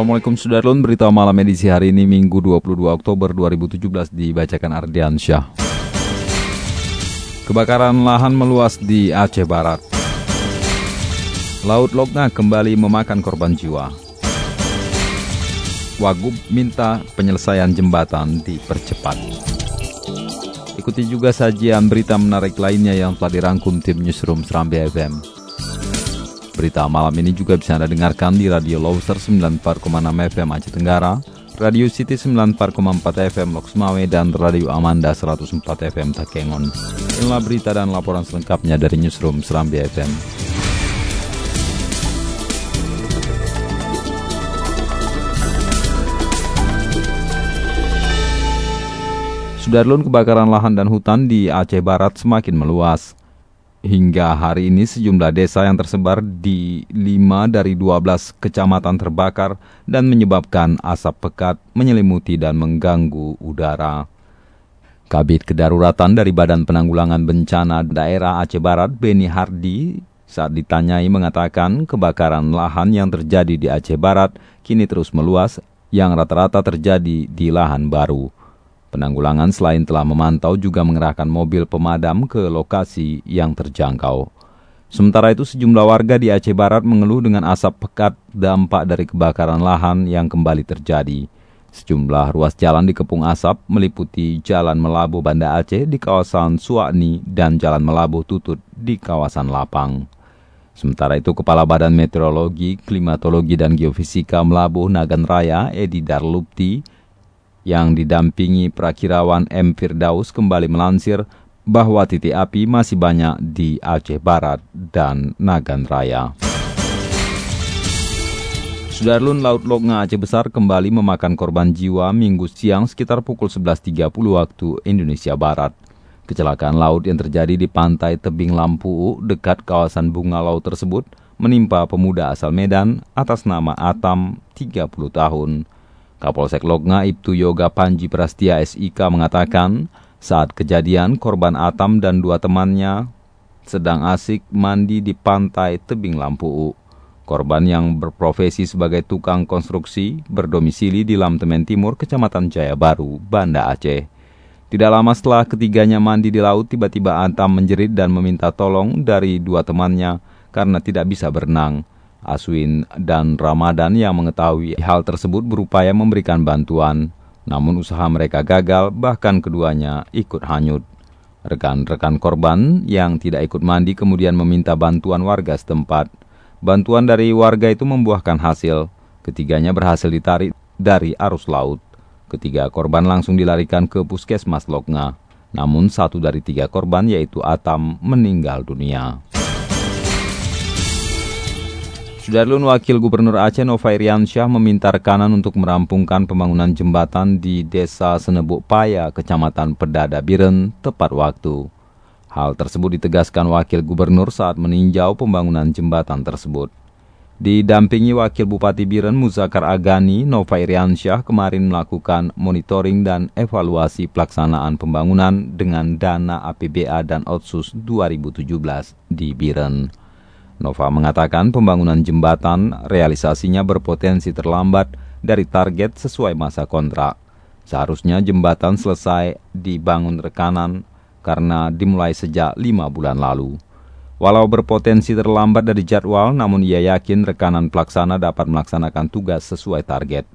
Assalamualaikum Sudarlun, berita malam edisi hari ini Minggu 22 Oktober 2017 dibacakan Ardian Syah. Kebakaran lahan meluas di Aceh Barat. Laut Logna kembali memakan korban jiwa. Wagub minta penyelesaian jembatan dipercepat. Ikuti juga sajian berita menarik lainnya yang telah dirangkum tim Newsroom Serambi FM. Berita malam ini juga bisa Anda dengarkan di Radio Loser 94,6 FM Aceh Tenggara, Radio City 94,4 FM Lok Semawe, dan Radio Amanda 104 FM Takengon. Inilah berita dan laporan selengkapnya dari Newsroom Serambi FM. Sudarlun kebakaran lahan dan hutan di Aceh Barat semakin meluas. Hingga hari ini sejumlah desa yang tersebar di 5 dari 12 kecamatan terbakar dan menyebabkan asap pekat menyelimuti dan mengganggu udara. Kabit Kedaruratan dari Badan Penanggulangan Bencana Daerah Aceh Barat, Beni Hardi, saat ditanyai mengatakan kebakaran lahan yang terjadi di Aceh Barat kini terus meluas yang rata-rata terjadi di lahan baru. Penanggulangan selain telah memantau juga mengerahkan mobil pemadam ke lokasi yang terjangkau. Sementara itu sejumlah warga di Aceh Barat mengeluh dengan asap pekat dampak dari kebakaran lahan yang kembali terjadi. Sejumlah ruas jalan dikepung asap meliputi Jalan Melabu Banda Aceh di kawasan Suakni dan Jalan Melabu Tutut di kawasan Lapang. Sementara itu Kepala Badan Meteorologi, Klimatologi dan Geofisika Melabu Nagan Raya Edi Darlupti yang didampingi Prakirawan M. Firdaus kembali melansir bahwa titik api masih banyak di Aceh Barat dan Nagan Raya. Sudarlun Laut Loknga Aceh Besar kembali memakan korban jiwa minggu siang sekitar pukul 11.30 waktu Indonesia Barat. Kecelakaan laut yang terjadi di pantai Tebing Lampu dekat kawasan bunga laut tersebut menimpa pemuda asal Medan atas nama Atam 30 tahun. Kapolsek Logna Ibtu Yoga Panji Prastia SIK mengatakan saat kejadian korban Atam dan dua temannya sedang asik mandi di pantai Tebing Lampu. Korban yang berprofesi sebagai tukang konstruksi berdomisili di Lamtemen Timur, Kecamatan Jaya Baru, Banda Aceh. Tidak lama setelah ketiganya mandi di laut, tiba-tiba Atam menjerit dan meminta tolong dari dua temannya karena tidak bisa berenang. Aswin dan Ramadan yang mengetahui hal tersebut berupaya memberikan bantuan. Namun usaha mereka gagal, bahkan keduanya ikut hanyut. Rekan-rekan korban yang tidak ikut mandi kemudian meminta bantuan warga setempat. Bantuan dari warga itu membuahkan hasil. Ketiganya berhasil ditarik dari arus laut. Ketiga korban langsung dilarikan ke puskesmas Lokna. Namun satu dari tiga korban yaitu Atam meninggal dunia. Sudarlun Wakil Gubernur Aceh Nova Iriansyah meminta rekanan untuk merampungkan pembangunan jembatan di Desa Senebuk Paya, Kecamatan Pedada Biren, tepat waktu. Hal tersebut ditegaskan Wakil Gubernur saat meninjau pembangunan jembatan tersebut. Didampingi Wakil Bupati Biren Muzakar Agani, Nova Iriansyah kemarin melakukan monitoring dan evaluasi pelaksanaan pembangunan dengan dana APBA dan Otsus 2017 di Biren. Nova mengatakan pembangunan jembatan realisasinya berpotensi terlambat dari target sesuai masa kontrak. Seharusnya jembatan selesai dibangun rekanan karena dimulai sejak lima bulan lalu. Walau berpotensi terlambat dari jadwal, namun ia yakin rekanan pelaksana dapat melaksanakan tugas sesuai target.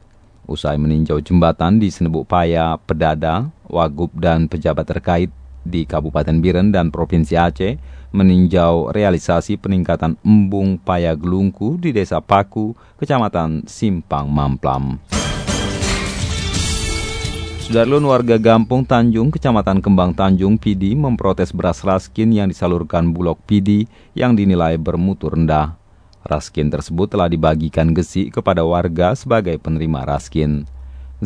Usai meninjau jembatan di Senebuk Paya, Pedada, Wagub, dan pejabat terkait di Kabupaten Biren dan Provinsi Aceh, meninjau realisasi peningkatan embung paya gelungku di Desa Paku, Kecamatan Simpang Mamplam. Sudarlun warga Gampung Tanjung, Kecamatan Kembang Tanjung, Pidi memprotes beras raskin yang disalurkan Bulog Pidi yang dinilai bermutu rendah. Raskin tersebut telah dibagikan Gesi kepada warga sebagai penerima raskin.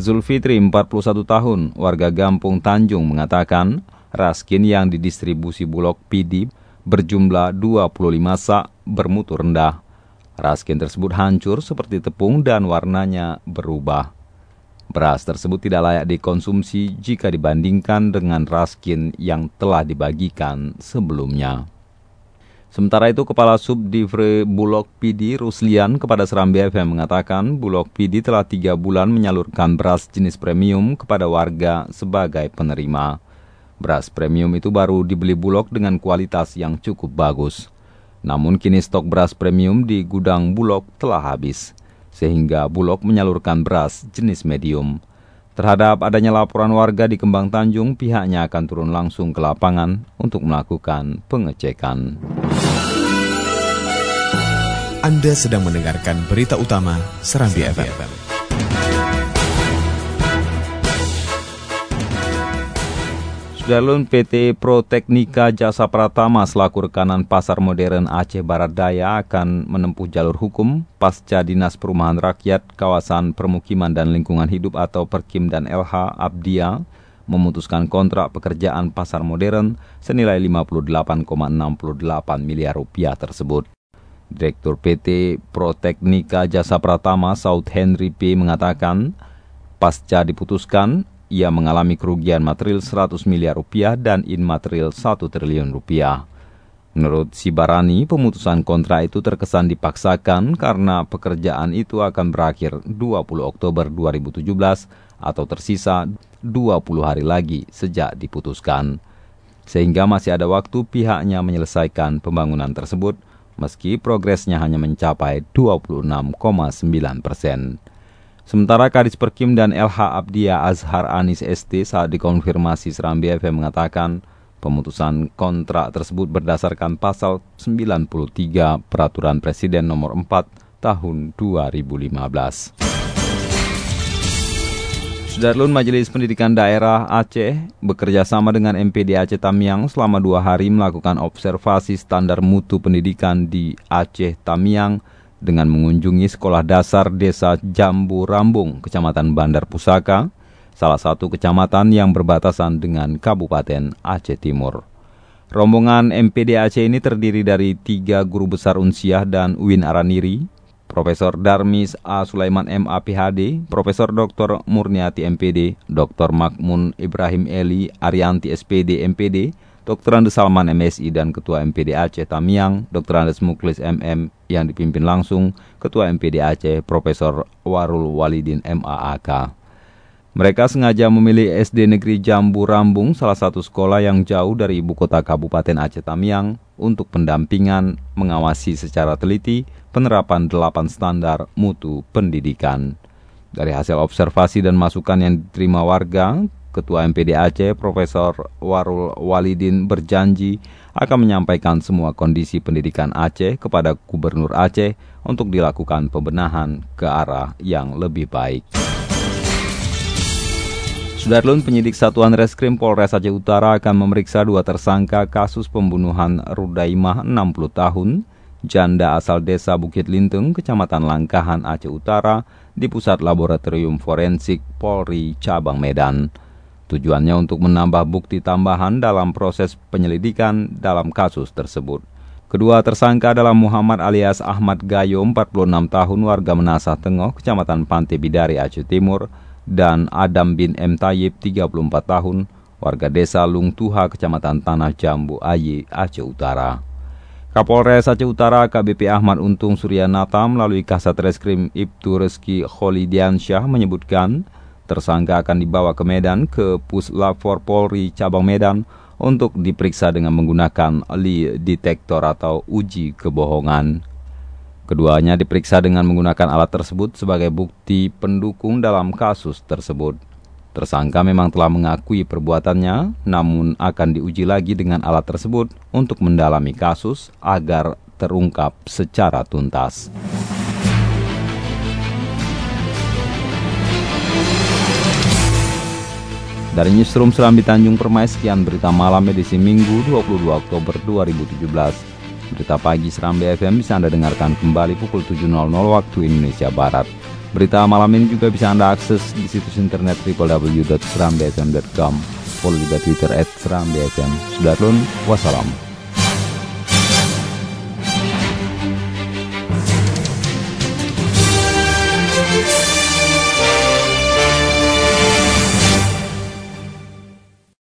Zulfitri, 41 tahun, warga Gampung Tanjung mengatakan, raskin yang didistribusi Bulog PD berjumlah 25 sak bermutu rendah. Raskin tersebut hancur seperti tepung dan warnanya berubah. Beras tersebut tidak layak dikonsumsi jika dibandingkan dengan raskin yang telah dibagikan sebelumnya. Sementara itu, Kepala Subdivre Bulog PD Ruslian kepada Seram BFM mengatakan Bulog PD telah tiga bulan menyalurkan beras jenis premium kepada warga sebagai penerima. Beras premium itu baru dibeli Bulog dengan kualitas yang cukup bagus. Namun kini stok beras premium di gudang Bulog telah habis, sehingga Bulog menyalurkan beras jenis medium. Terhadap adanya laporan warga di Kembang Tanjung, pihaknya akan turun langsung ke lapangan untuk melakukan pengecekan. Anda sedang mendengarkan berita utama Serambi FM. Sudarlun PT Proteknika Jasa Pratama selaku rekanan pasar modern Aceh Barat Daya akan menempuh jalur hukum pasca Dinas Perumahan Rakyat Kawasan Permukiman dan Lingkungan Hidup atau Perkim dan LH Abdia memutuskan kontrak pekerjaan pasar modern senilai 58,68 miliar rupiah tersebut. Direktur PT Proteknika Jasa Pratama Saud Henry P. mengatakan, pasca diputuskan, ia mengalami kerugian material 100 miliar rupiah dan inmaterial 1 triliun rupiah. Menurut Sibarani, pemutusan kontrak itu terkesan dipaksakan karena pekerjaan itu akan berakhir 20 Oktober 2017 atau tersisa 20 hari lagi sejak diputuskan. Sehingga masih ada waktu pihaknya menyelesaikan pembangunan tersebut meski progresnya hanya mencapai 26,9 persen. Sementara Kadis Perkim dan LH Abdia Azhar Anis ST saat dikonfirmasi Serambi FM mengatakan pemutusan kontrak tersebut berdasarkan pasal 93 Peraturan Presiden nomor 4 tahun 2015. Sudarlun Majelis Pendidikan Daerah Aceh bekerja sama dengan MPD Aceh Tamiang selama dua hari melakukan observasi standar mutu pendidikan di Aceh Tamiang dengan mengunjungi sekolah dasar desa Jambu Rambung, Kecamatan Bandar Pusaka, salah satu kecamatan yang berbatasan dengan Kabupaten Aceh Timur. Rombongan MPD Aceh ini terdiri dari tiga guru besar Unsiah dan Uin Araniri, Profesor Darmis A. Sulaiman MA PhD, Profesor Dr. Murniati MPD, Dr. Makmun Ibrahim Eli Arianti SPD MPD, Dr. Andes Salman MSI dan Ketua MPD Aceh Tamiang, Dr. Andes Muklis MM yang dipimpin langsung Ketua MPD Aceh Profesor Warul Walidin MAAK. Mereka sengaja memilih SD Negeri Jambu Rambung, salah satu sekolah yang jauh dari ibu kota Kabupaten Aceh Tamiang, untuk pendampingan, mengawasi secara teliti penerapan delapan standar mutu pendidikan. Dari hasil observasi dan masukan yang diterima warga, Ketua MPD Aceh Profesor Warul Walidin berjanji akan menyampaikan semua kondisi pendidikan Aceh kepada Gubernur Aceh untuk dilakukan pembenahan ke arah yang lebih baik. Sudarlun penyidik Satuan Reskrim Polres Aceh Utara akan memeriksa dua tersangka kasus pembunuhan Rudaimah 60 tahun, janda asal desa Bukit Lintung, Kecamatan Langkahan Aceh Utara, di Pusat Laboratorium Forensik Polri Cabang Medan. Tujuannya untuk menambah bukti tambahan dalam proses penyelidikan dalam kasus tersebut. Kedua tersangka adalah Muhammad alias Ahmad Gayo, 46 tahun, warga Menasah Tengah, Kecamatan Pantai Bidari, Aceh Timur, dan Adam bin M. Tayyib, 34 tahun, warga desa Lungtuha, Kecamatan Tanah Jambu, Aye, Aceh Utara. Kapolres Aceh Utara KBP Ahmad Untung Suryanata melalui Kasat Reskrim Ibtu Reski Kholidiansyah menyebutkan tersangka akan dibawa ke Medan ke Puslap Polri Cabang Medan untuk diperiksa dengan menggunakan lie detektor atau uji kebohongan. Keduanya diperiksa dengan menggunakan alat tersebut sebagai bukti pendukung dalam kasus tersebut. Tersangka memang telah mengakui perbuatannya, namun akan diuji lagi dengan alat tersebut untuk mendalami kasus agar terungkap secara tuntas. Dari Newsroom Serambi Tanjung Permai, sekian berita malam edisi Minggu 22 Oktober 2017. Berita pagi Serambi FM bisa Anda dengarkan kembali pukul 7.00 waktu Indonesia Barat. Berita malam ini juga bisa Anda akses di situs internet www.serambifm.com. Follow juga Twitter at Serambi FM. Sudah wassalam.